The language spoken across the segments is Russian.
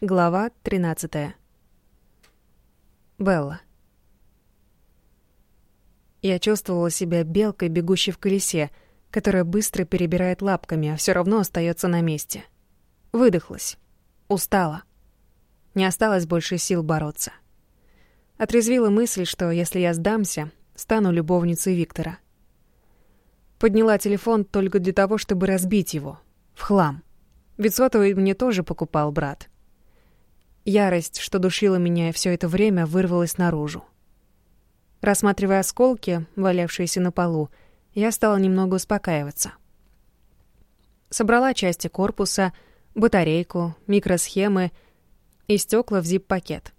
Глава 13. Белла. Я чувствовала себя белкой, бегущей в колесе, которая быстро перебирает лапками, а все равно остается на месте. Выдохлась. Устала. Не осталось больше сил бороться. Отрезвила мысль, что если я сдамся, стану любовницей Виктора. Подняла телефон только для того, чтобы разбить его. В хлам. Ведь сотовый мне тоже покупал брат. Ярость, что душила меня все это время, вырвалась наружу. Рассматривая осколки, валявшиеся на полу, я стала немного успокаиваться. Собрала части корпуса, батарейку, микросхемы и стекла в зип-пакет.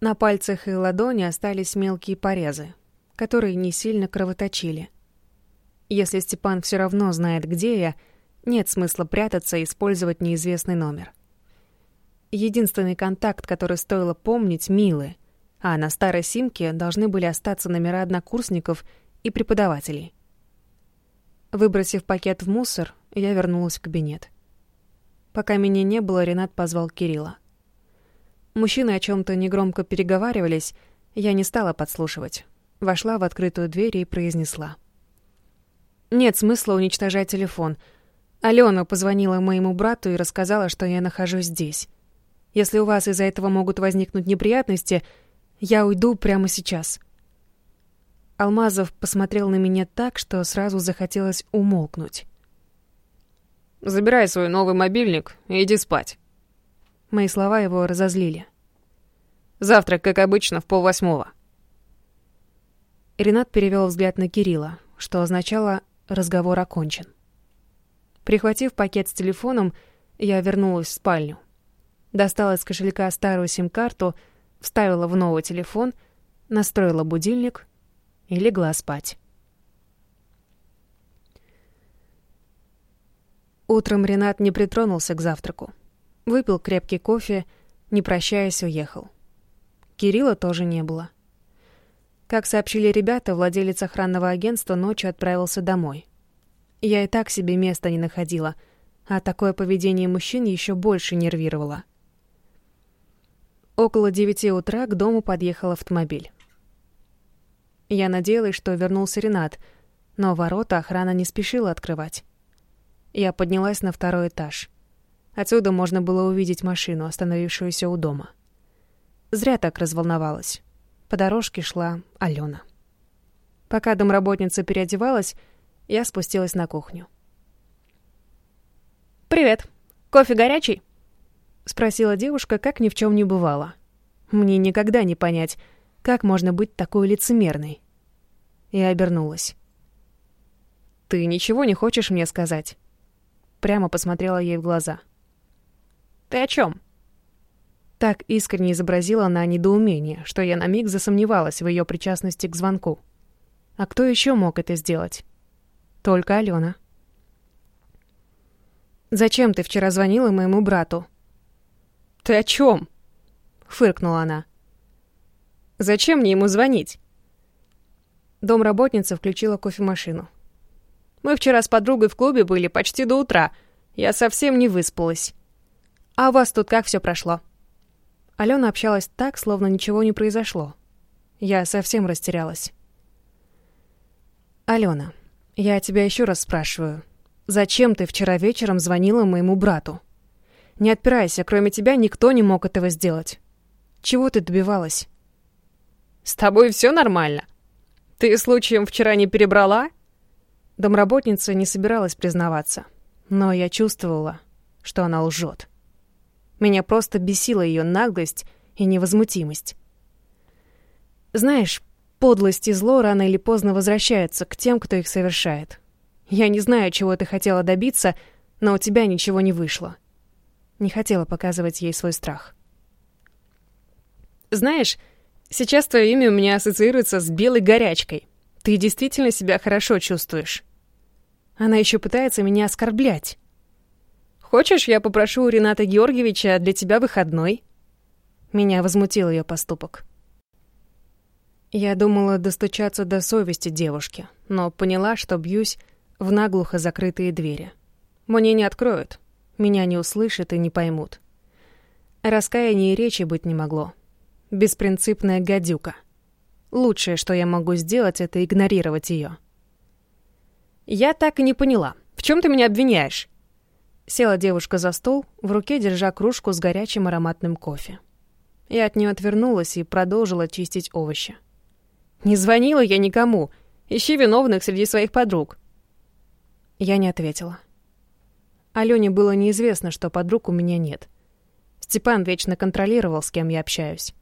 На пальцах и ладони остались мелкие порезы, которые не сильно кровоточили. Если Степан все равно знает, где я, нет смысла прятаться и использовать неизвестный номер. Единственный контакт, который стоило помнить, — Милы, а на старой симке должны были остаться номера однокурсников и преподавателей. Выбросив пакет в мусор, я вернулась в кабинет. Пока меня не было, Ренат позвал Кирилла. Мужчины о чем то негромко переговаривались, я не стала подслушивать. Вошла в открытую дверь и произнесла. «Нет смысла уничтожать телефон. Алена позвонила моему брату и рассказала, что я нахожусь здесь. Если у вас из-за этого могут возникнуть неприятности, я уйду прямо сейчас». Алмазов посмотрел на меня так, что сразу захотелось умолкнуть. «Забирай свой новый мобильник и иди спать». Мои слова его разозлили. «Завтрак, как обычно, в полвосьмого». Ренат перевел взгляд на Кирилла, что означало «разговор окончен». Прихватив пакет с телефоном, я вернулась в спальню. Достала из кошелька старую сим-карту, вставила в новый телефон, настроила будильник и легла спать. Утром Ренат не притронулся к завтраку. Выпил крепкий кофе, не прощаясь, уехал. Кирилла тоже не было. Как сообщили ребята, владелец охранного агентства ночью отправился домой. Я и так себе места не находила, а такое поведение мужчин еще больше нервировало — Около девяти утра к дому подъехал автомобиль. Я надеялась, что вернулся Ренат, но ворота охрана не спешила открывать. Я поднялась на второй этаж. Отсюда можно было увидеть машину, остановившуюся у дома. Зря так разволновалась. По дорожке шла Алена. Пока домработница переодевалась, я спустилась на кухню. «Привет. Кофе горячий?» — спросила девушка, как ни в чем не бывало. Мне никогда не понять, как можно быть такой лицемерной. Я обернулась. «Ты ничего не хочешь мне сказать?» Прямо посмотрела ей в глаза. «Ты о чем? Так искренне изобразила она недоумение, что я на миг засомневалась в ее причастности к звонку. А кто еще мог это сделать? Только Алена. «Зачем ты вчера звонила моему брату?» «Ты о чем? фыркнула она. «Зачем мне ему звонить?» Домработница включила кофемашину. «Мы вчера с подругой в клубе были почти до утра. Я совсем не выспалась. А у вас тут как все прошло?» Алена общалась так, словно ничего не произошло. Я совсем растерялась. «Алена, я тебя еще раз спрашиваю. Зачем ты вчера вечером звонила моему брату?» Не отпирайся, кроме тебя никто не мог этого сделать. Чего ты добивалась? С тобой все нормально? Ты случаем вчера не перебрала? Домработница не собиралась признаваться, но я чувствовала, что она лжет. Меня просто бесила ее наглость и невозмутимость. Знаешь, подлость и зло рано или поздно возвращаются к тем, кто их совершает. Я не знаю, чего ты хотела добиться, но у тебя ничего не вышло. Не хотела показывать ей свой страх. «Знаешь, сейчас твое имя у меня ассоциируется с белой горячкой. Ты действительно себя хорошо чувствуешь». Она еще пытается меня оскорблять. «Хочешь, я попрошу у Рената Георгиевича для тебя выходной?» Меня возмутил ее поступок. Я думала достучаться до совести девушки, но поняла, что бьюсь в наглухо закрытые двери. Мне не откроют, меня не услышат и не поймут. Раскаяния и речи быть не могло. Беспринципная гадюка. Лучшее, что я могу сделать, это игнорировать ее. «Я так и не поняла. В чем ты меня обвиняешь?» Села девушка за стол, в руке держа кружку с горячим ароматным кофе. Я от нее отвернулась и продолжила чистить овощи. «Не звонила я никому. Ищи виновных среди своих подруг». Я не ответила. Алёне было неизвестно, что подруг у меня нет. Степан вечно контролировал, с кем я общаюсь.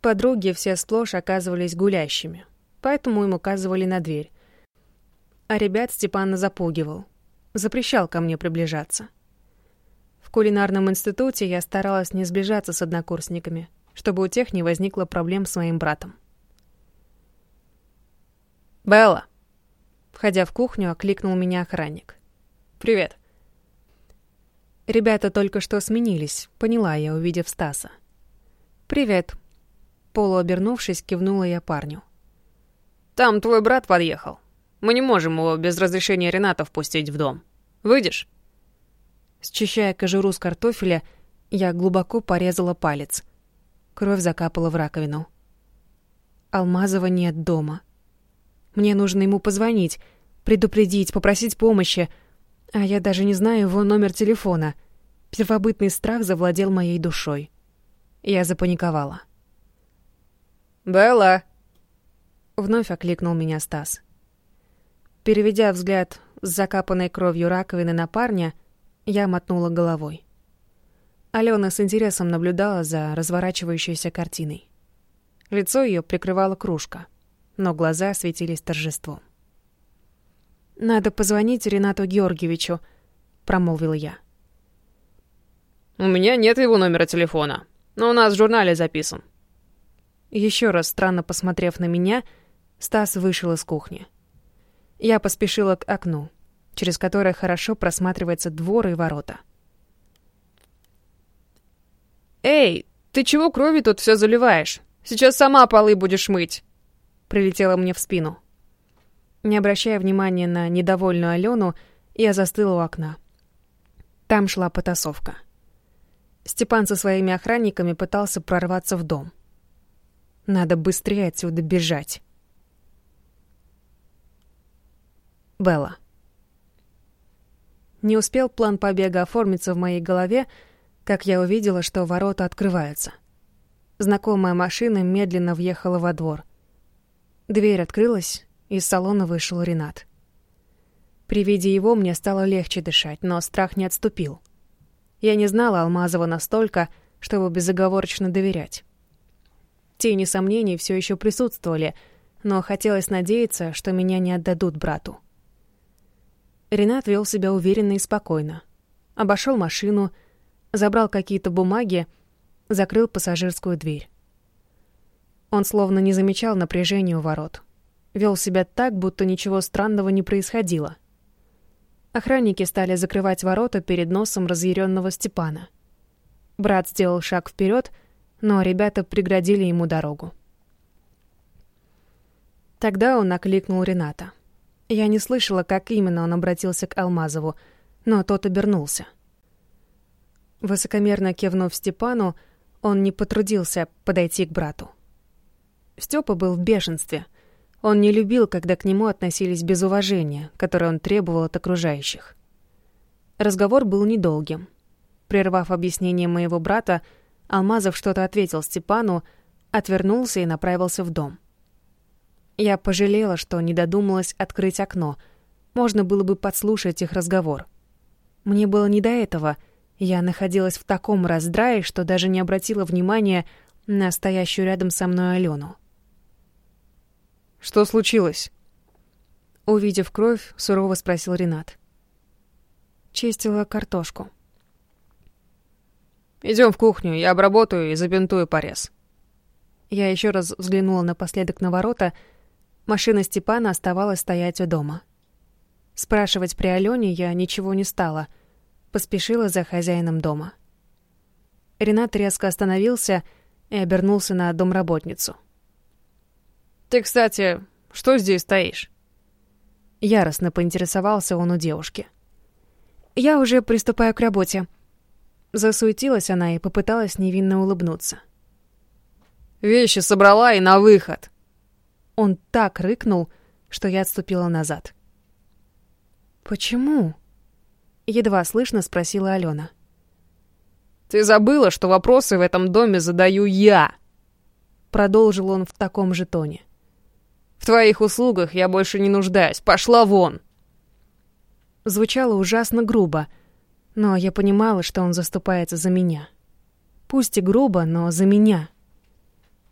Подруги все сплошь оказывались гулящими, поэтому им указывали на дверь. А ребят Степан запугивал, запрещал ко мне приближаться. В кулинарном институте я старалась не сближаться с однокурсниками, чтобы у тех не возникло проблем с моим братом. «Белла!» Входя в кухню, окликнул меня охранник. «Привет!» Ребята только что сменились, поняла я, увидев Стаса. «Привет». Полуобернувшись, кивнула я парню. «Там твой брат подъехал. Мы не можем его без разрешения Рената впустить в дом. Выйдешь?» Счищая кожуру с картофеля, я глубоко порезала палец. Кровь закапала в раковину. Алмазова нет дома. Мне нужно ему позвонить, предупредить, попросить помощи — а я даже не знаю его номер телефона. Первобытный страх завладел моей душой. Я запаниковала. «Белла!» Вновь окликнул меня Стас. Переведя взгляд с закапанной кровью раковины на парня, я мотнула головой. Алена с интересом наблюдала за разворачивающейся картиной. Лицо ее прикрывала кружка, но глаза светились торжеством. «Надо позвонить Ренату Георгиевичу», — промолвил я. «У меня нет его номера телефона, но у нас в журнале записан». Еще раз странно посмотрев на меня, Стас вышел из кухни. Я поспешила к окну, через которое хорошо просматривается двор и ворота. «Эй, ты чего крови тут все заливаешь? Сейчас сама полы будешь мыть!» Прилетела мне в спину. Не обращая внимания на недовольную Алену, я застыла у окна. Там шла потасовка. Степан со своими охранниками пытался прорваться в дом. Надо быстрее отсюда бежать. Белла. Не успел план побега оформиться в моей голове, как я увидела, что ворота открываются. Знакомая машина медленно въехала во двор. Дверь открылась, из салона вышел Ренат. При виде его мне стало легче дышать, но страх не отступил. Я не знала Алмазова настолько, чтобы безоговорочно доверять. Тени сомнений все еще присутствовали, но хотелось надеяться, что меня не отдадут брату. Ренат вел себя уверенно и спокойно. Обошел машину, забрал какие-то бумаги, закрыл пассажирскую дверь. Он словно не замечал напряжения у ворот — вел себя так, будто ничего странного не происходило. Охранники стали закрывать ворота перед носом разъяренного Степана. Брат сделал шаг вперед, но ребята преградили ему дорогу. Тогда он окликнул Рената. Я не слышала, как именно он обратился к Алмазову, но тот обернулся. Высокомерно кивнув Степану, он не потрудился подойти к брату. Степа был в бешенстве — он не любил, когда к нему относились без уважения, которое он требовал от окружающих. Разговор был недолгим. Прервав объяснение моего брата, Алмазов что-то ответил Степану, отвернулся и направился в дом. Я пожалела, что не додумалась открыть окно. Можно было бы подслушать их разговор. Мне было не до этого. Я находилась в таком раздрае, что даже не обратила внимания на стоящую рядом со мной Алену. Что случилось?» Увидев кровь, сурово спросил Ренат. Чистила картошку. Идем в кухню, я обработаю и забинтую порез. Я еще раз взглянула напоследок на ворота. Машина Степана оставалась стоять у дома. Спрашивать при Алене я ничего не стала. Поспешила за хозяином дома. Ренат резко остановился и обернулся на домработницу — «Ты, кстати, что здесь стоишь?» Яростно поинтересовался он у девушки. «Я уже приступаю к работе». Засуетилась она и попыталась невинно улыбнуться. «Вещи собрала и на выход!» Он так рыкнул, что я отступила назад. «Почему?» — едва слышно спросила Алена. «Ты забыла, что вопросы в этом доме задаю я!» Продолжил он в таком же тоне. «В твоих услугах я больше не нуждаюсь. Пошла вон!» Звучало ужасно грубо, но я понимала, что он заступается за меня. Пусть и грубо, но за меня.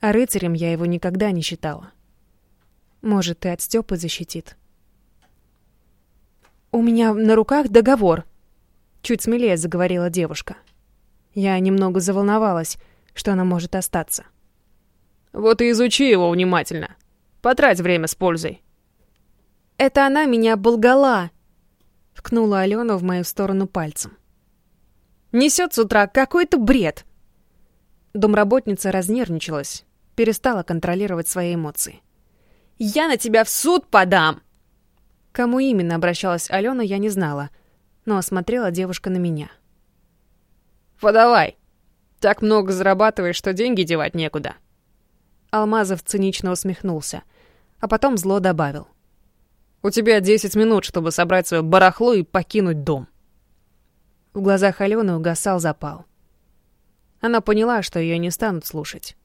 А рыцарем я его никогда не считала. Может, и от Стёпы защитит. «У меня на руках договор», — чуть смелее заговорила девушка. Я немного заволновалась, что она может остаться. «Вот и изучи его внимательно. Потрать время с пользой». «Это она меня оболгала», Ткнула Алена в мою сторону пальцем. Несет с утра какой-то бред. Домработница разнервничалась, перестала контролировать свои эмоции. «Я на тебя в суд подам!» Кому именно обращалась Алена, я не знала, но смотрела девушка на меня. «Подавай! Так много зарабатываешь, что деньги девать некуда!» Алмазов цинично усмехнулся, а потом зло добавил. У тебя 10 минут, чтобы собрать свое барахло и покинуть дом». В глазах Алены угасал запал. Она поняла, что ее не станут слушать.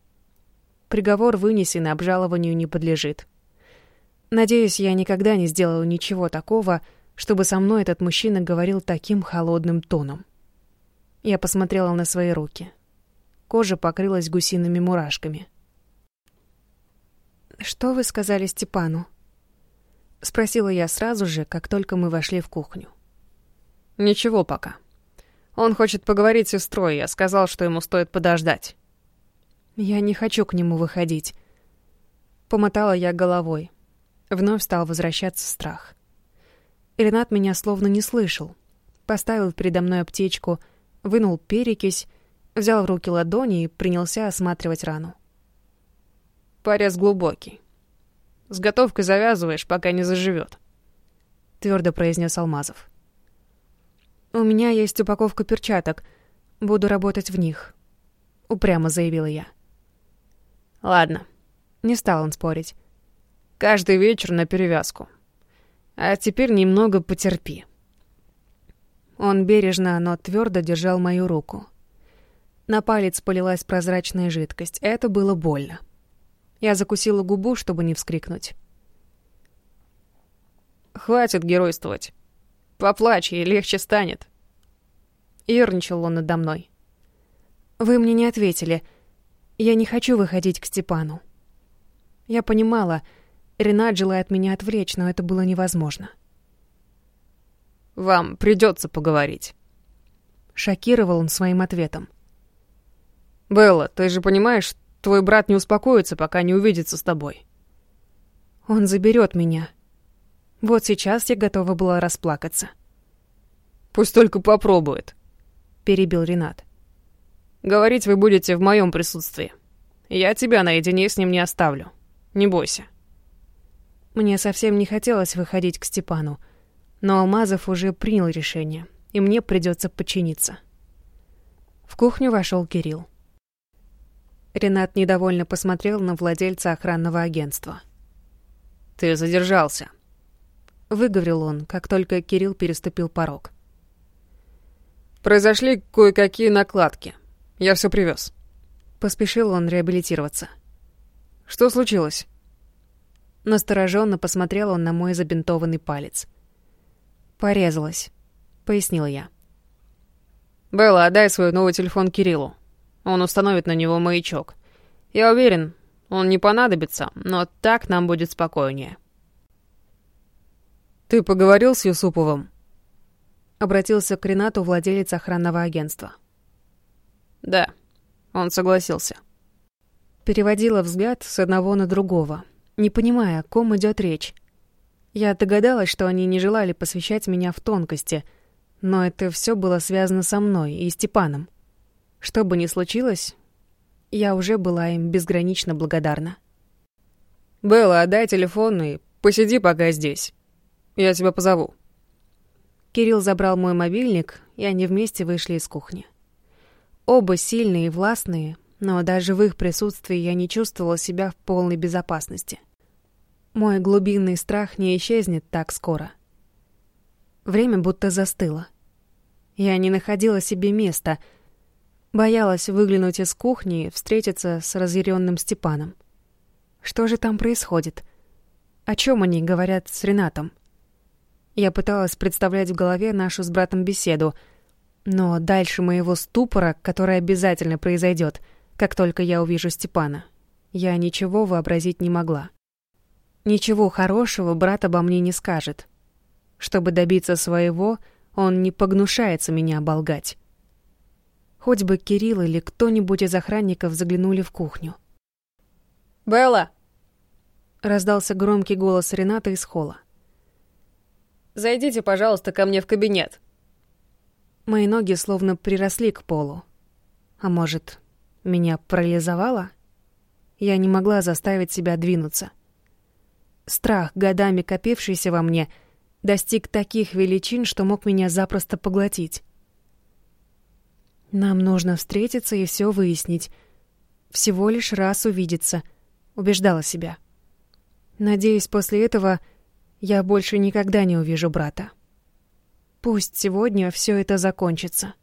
Приговор вынесен и обжалованию не подлежит. Надеюсь, я никогда не сделаю ничего такого, чтобы со мной этот мужчина говорил таким холодным тоном. Я посмотрела на свои руки. Кожа покрылась гусиными мурашками. «Что вы сказали Степану?» — спросила я сразу же, как только мы вошли в кухню. «Ничего пока. Он хочет поговорить с сестрой, я сказал, что ему стоит подождать». «Я не хочу к нему выходить». Помотала я головой. Вновь стал возвращаться страх. Ренат меня словно не слышал. Поставил передо мной аптечку, вынул перекись, взял в руки ладони и принялся осматривать рану. «Порез глубокий. С готовкой завязываешь, пока не заживет. Твердо произнес Алмазов. У меня есть упаковка перчаток. Буду работать в них. Упрямо заявила я. Ладно. Не стал он спорить. Каждый вечер на перевязку. А теперь немного потерпи. Он бережно, но твердо держал мою руку. На палец полилась прозрачная жидкость. Это было больно. Я закусила губу, чтобы не вскрикнуть. «Хватит геройствовать. Поплачь, ей легче станет». Ёрничал он надо мной. «Вы мне не ответили. Я не хочу выходить к Степану». Я понимала, Ренат желает меня отвлечь, но это было невозможно. «Вам придется поговорить». Шокировал он своим ответом. «Белла, ты же понимаешь, Твой брат не успокоится, пока не увидится с тобой. Он заберет меня. Вот сейчас я готова была расплакаться. Пусть только попробует, перебил Ренат. Говорить вы будете в моем присутствии. Я тебя наедине с ним не оставлю. Не бойся. Мне совсем не хотелось выходить к Степану, но Алмазов уже принял решение, и мне придется подчиниться. В кухню вошел Кирилл. Ренат недовольно посмотрел на владельца охранного агентства. «Ты задержался», — выговорил он, как только Кирилл переступил порог. «Произошли кое-какие накладки. Я все привез. Поспешил он реабилитироваться. «Что случилось?» Настороженно посмотрел он на мой забинтованный палец. «Порезалась», — пояснил я. «Белла, отдай свой новый телефон Кириллу. Он установит на него маячок. Я уверен, он не понадобится, но так нам будет спокойнее. «Ты поговорил с Юсуповым?» Обратился к Ренату владелец охранного агентства. «Да, он согласился». Переводила взгляд с одного на другого, не понимая, о ком идет речь. Я догадалась, что они не желали посвящать меня в тонкости, но это все было связано со мной и Степаном. Что бы ни случилось, я уже была им безгранично благодарна. «Белла, отдай телефон и посиди пока здесь. Я тебя позову». Кирилл забрал мой мобильник, и они вместе вышли из кухни. Оба сильные и властные, но даже в их присутствии я не чувствовала себя в полной безопасности. Мой глубинный страх не исчезнет так скоро. Время будто застыло. Я не находила себе места, боялась выглянуть из кухни и встретиться с разъяренным Степаном. Что же там происходит? О чем они говорят с Ренатом? Я пыталась представлять в голове нашу с братом беседу, но дальше моего ступора, который обязательно произойдет, как только я увижу Степана, я ничего вообразить не могла. Ничего хорошего брат обо мне не скажет. Чтобы добиться своего, он не погнушается меня оболгать. Хоть бы Кирилл или кто-нибудь из охранников заглянули в кухню. «Белла!» — раздался громкий голос Рената из холла. «Зайдите, пожалуйста, ко мне в кабинет». Мои ноги словно приросли к полу. А может, меня парализовало? Я не могла заставить себя двинуться. Страх, годами копившийся во мне, достиг таких величин, что мог меня запросто поглотить. Нам нужно встретиться и все выяснить. Всего лишь раз увидеться, убеждала себя. Надеюсь, после этого я больше никогда не увижу брата. Пусть сегодня все это закончится.